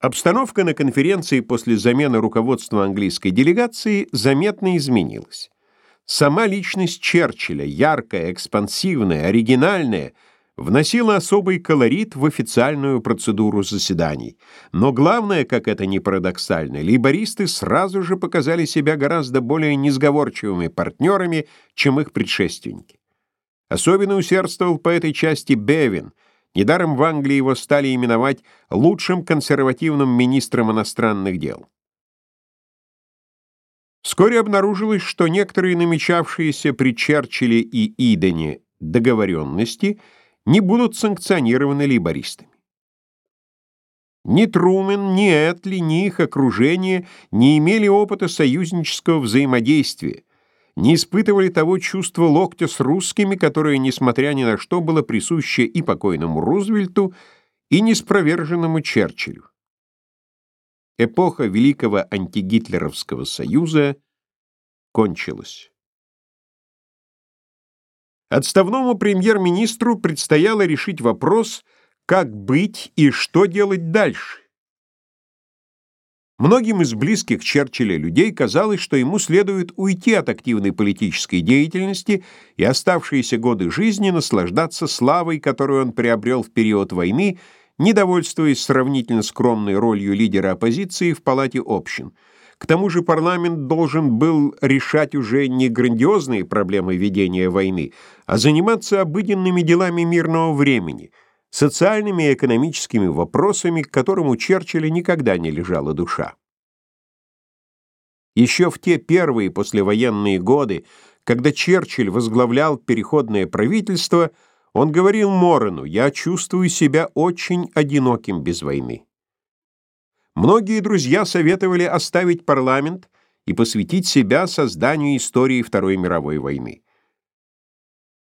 Обстановка на конференции после замены руководства английской делегации заметно изменилась. Сама личность Черчилля, яркая, экспансивная, оригинальная, вносила особый колорит в официальную процедуру заседаний. Но главное, как это ни парадоксально, лейбористы сразу же показали себя гораздо более несговорчивыми партнерами, чем их предшественники. Особенно усердствовал по этой части Бевин — Недаром в Англии его стали именовать лучшим консервативным министром иностранных дел. Вскоре обнаружилось, что некоторые намечавшиеся при Черчилле и Идене договоренности не будут санкционированы лейбористами. Ни Трумен, ни Этли, ни их окружение не имели опыта союзнического взаимодействия, не испытывали того чувства локтя с русскими, которое, несмотря ни на что, было присуще и покойному Рузвельту, и неспроверженному Черчиллю. Эпоха Великого антигитлеровского союза кончилась. Отставному премьер-министру предстояло решить вопрос, как быть и что делать дальше. Многим из близких Черчилля людей казалось, что ему следует уйти от активной политической деятельности и оставшиеся годы жизни наслаждаться славой, которую он приобрел в период войны, недовольствуясь сравнительно скромной ролью лидера оппозиции в Палате общин. К тому же парламент должен был решать уже не грандиозные проблемы ведения войны, а заниматься обыденными делами мирного времени – социальными и экономическими вопросами, к которым у Черчилля никогда не лежала душа. Еще в те первые послевоенные годы, когда Черчилль возглавлял переходное правительство, он говорил Морену, «Я чувствую себя очень одиноким без войны». Многие друзья советовали оставить парламент и посвятить себя созданию истории Второй мировой войны.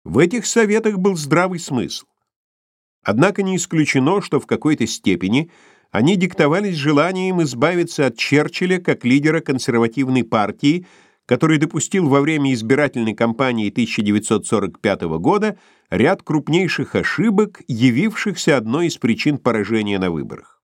В этих советах был здравый смысл. Однако не исключено, что в какой-то степени они диктовались желанием избавиться от Черчилля как лидера консервативной партии, который допустил во время избирательной кампании 1945 года ряд крупнейших ошибок, явившихся одной из причин поражения на выборах.